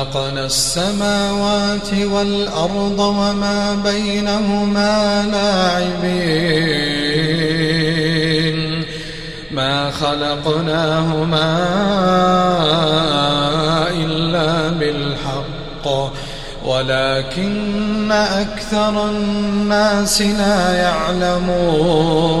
خلقنا السماوات والأرض وما بينهما لاعبين. ما خلقناهما إلا بالحق ولكن أكثر الناس لا يعلمون.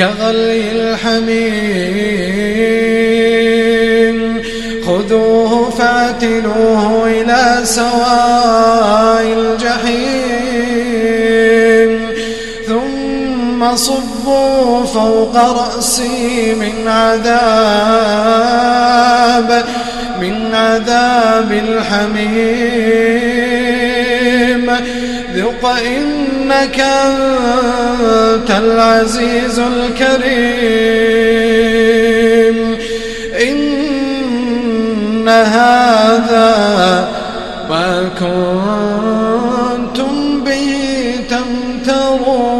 كغلي الحميم. خذوه فاعتلوه إلى سواء الجحيم. ثم صبوا فوق رأسي من عذاب من عذاب الحميم. ذق إنك أنت العزيز الكريم. إن هذا ما كنتم به تمترون.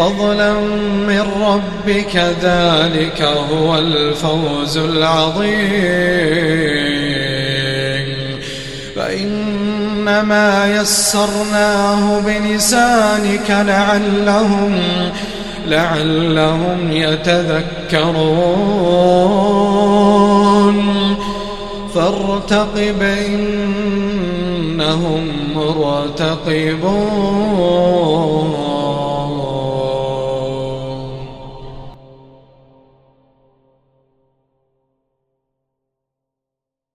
فضلا من ربك ذلك هو الفوز العظيم. فإنما يسرناه بلسانك لعلهم لعلهم يتذكرون. فارتقب إنهم مرتقبون.